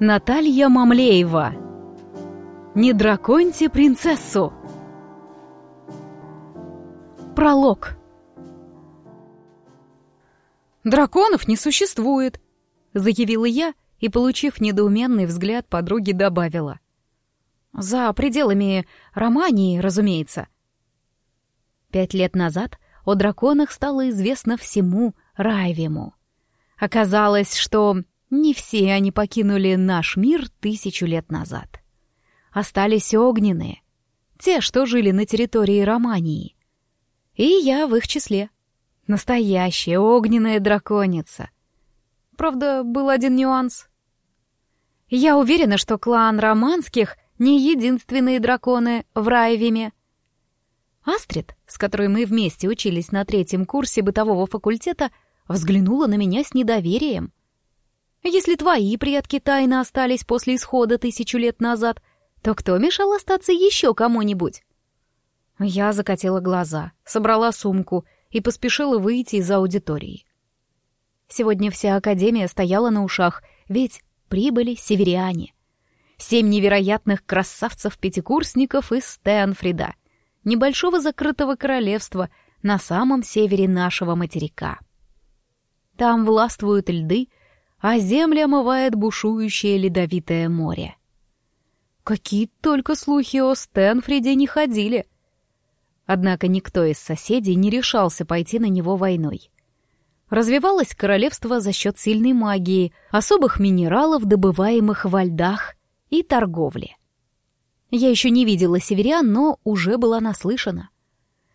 Наталья Мамлеева. Не драконьте принцессу. Пролог. Драконов не существует, заявила я и, получив недоуменный взгляд, подруги добавила. За пределами Романии, разумеется. Пять лет назад о драконах стало известно всему Райвему. Оказалось, что не все они покинули наш мир тысячу лет назад. Остались огненные, те, что жили на территории Романии. И я в их числе. Настоящая огненная драконица. Правда, был один нюанс. Я уверена, что клан Романских не единственные драконы в Райвиме. Астрид, с которой мы вместе учились на третьем курсе бытового факультета, взглянула на меня с недоверием — если твои предки тайно остались после исхода тысячу лет назад, то кто мешал остаться еще кому-нибудь? Я закатила глаза, собрала сумку и поспешила выйти из аудитории. Сегодня вся Академия стояла на ушах, ведь прибыли северяне. Семь невероятных красавцев-пятикурсников из Стэнфрида, небольшого закрытого королевства на самом севере нашего материка. Там властвуют льды, а земли омывает бушующее ледовитое море. Какие только слухи о Стэнфриде не ходили. Однако никто из соседей не решался пойти на него войной. Развивалось королевство за счет сильной магии, особых минералов, добываемых во льдах, и торговли. Я еще не видела северян, но уже была наслышана.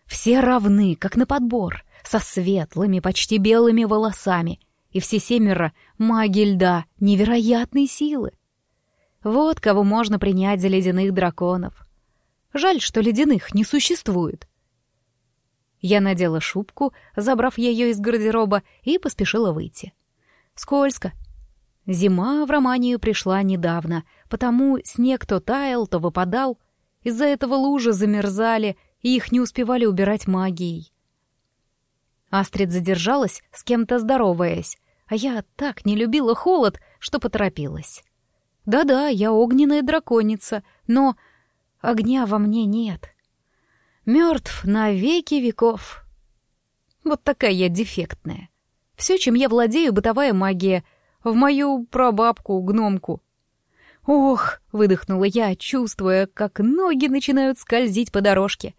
Все равны, как на подбор, со светлыми, почти белыми волосами — и все семеро — маги льда невероятной силы. Вот кого можно принять за ледяных драконов. Жаль, что ледяных не существует. Я надела шубку, забрав ее из гардероба, и поспешила выйти. Скользко. Зима в Романию пришла недавно, потому снег то таял, то выпадал. Из-за этого лужи замерзали, и их не успевали убирать магией. Астрид задержалась, с кем-то здороваясь, а я так не любила холод, что поторопилась. Да-да, я огненная драконица, но огня во мне нет. Мертв на веки веков. Вот такая я дефектная. Все, чем я владею, бытовая магия. В мою прабабку, гномку. Ох, выдохнула я, чувствуя, как ноги начинают скользить по дорожке.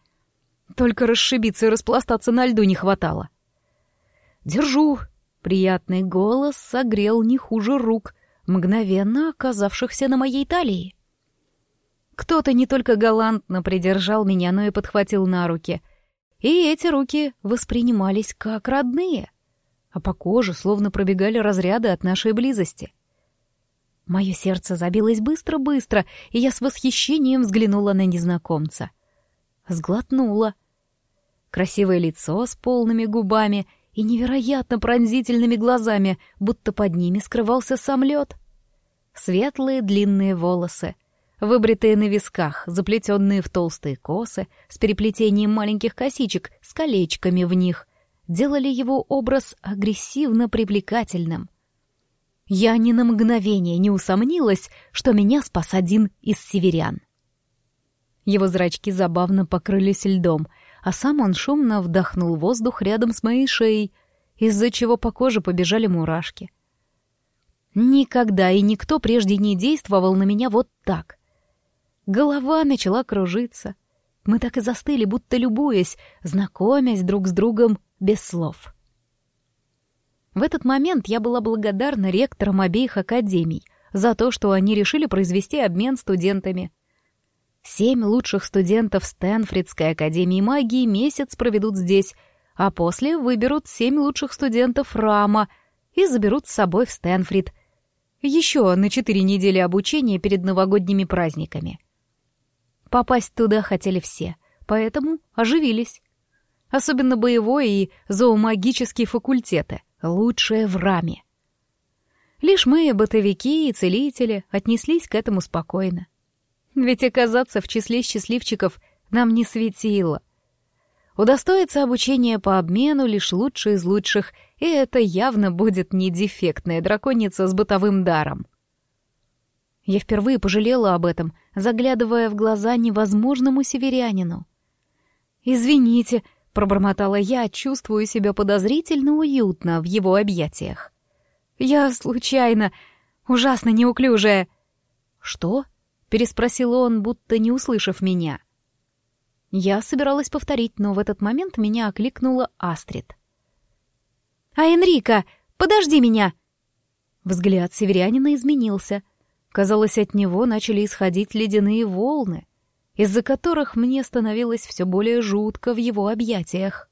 Только расшибиться и распластаться на льду не хватало. «Держу», Приятный голос согрел не хуже рук, мгновенно оказавшихся на моей талии. Кто-то не только галантно придержал меня, но и подхватил на руки. И эти руки воспринимались как родные, а по коже словно пробегали разряды от нашей близости. Мое сердце забилось быстро-быстро, и я с восхищением взглянула на незнакомца. Сглотнула. Красивое лицо с полными губами — и невероятно пронзительными глазами, будто под ними скрывался сам лед. Светлые длинные волосы, выбритые на висках, заплетенные в толстые косы, с переплетением маленьких косичек с колечками в них, делали его образ агрессивно привлекательным. Я ни на мгновение не усомнилась, что меня спас один из северян. Его зрачки забавно покрылись льдом — а сам он шумно вдохнул воздух рядом с моей шеей, из-за чего по коже побежали мурашки. Никогда и никто прежде не действовал на меня вот так. Голова начала кружиться. Мы так и застыли, будто любуясь, знакомясь друг с другом без слов. В этот момент я была благодарна ректорам обеих академий за то, что они решили произвести обмен студентами — Семь лучших студентов Стэнфридской академии магии месяц проведут здесь, а после выберут семь лучших студентов Рама и заберут с собой в Стэнфрид. Еще на четыре недели обучения перед новогодними праздниками. Попасть туда хотели все, поэтому оживились. Особенно боевой и зоомагический факультеты, лучшие в Раме. Лишь мы, бытовики и целители, отнеслись к этому спокойно. Ведь оказаться в числе счастливчиков нам не светило. Удостоится обучения по обмену лишь лучший из лучших, и это явно будет не дефектная драконица с бытовым даром. Я впервые пожалела об этом, заглядывая в глаза невозможному северянину. «Извините», — пробормотала я, чувствуя себя подозрительно уютно в его объятиях. «Я случайно, ужасно неуклюжая». «Что?» — переспросил он, будто не услышав меня. Я собиралась повторить, но в этот момент меня окликнула Астрид. «А Энрика, подожди меня!» Взгляд северянина изменился. Казалось, от него начали исходить ледяные волны, из-за которых мне становилось все более жутко в его объятиях.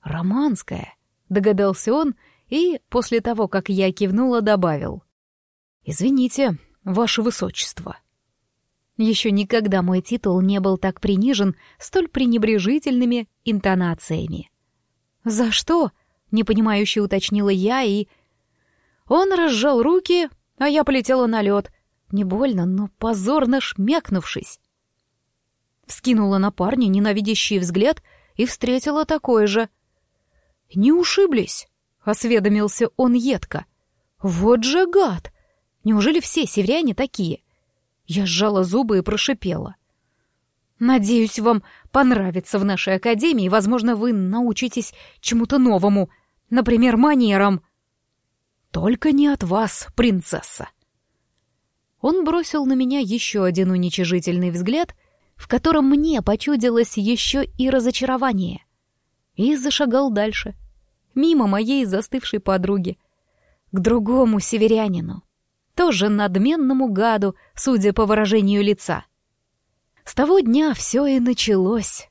«Романская», — догадался он, и после того, как я кивнула, добавил. «Извините, ваше высочество». Еще никогда мой титул не был так принижен столь пренебрежительными интонациями. «За что?» — непонимающе уточнила я, и... Он разжал руки, а я полетела на лед, не больно, но позорно шмякнувшись. Вскинула на парня ненавидящий взгляд и встретила такой же. «Не ушиблись?» — осведомился он едко. «Вот же гад! Неужели все северяне такие?» Я сжала зубы и прошипела. «Надеюсь, вам понравится в нашей академии, возможно, вы научитесь чему-то новому, например, манерам». «Только не от вас, принцесса!» Он бросил на меня еще один уничижительный взгляд, в котором мне почудилось еще и разочарование, и зашагал дальше, мимо моей застывшей подруги, к другому северянину тоже надменному гаду, судя по выражению лица. С того дня все и началось.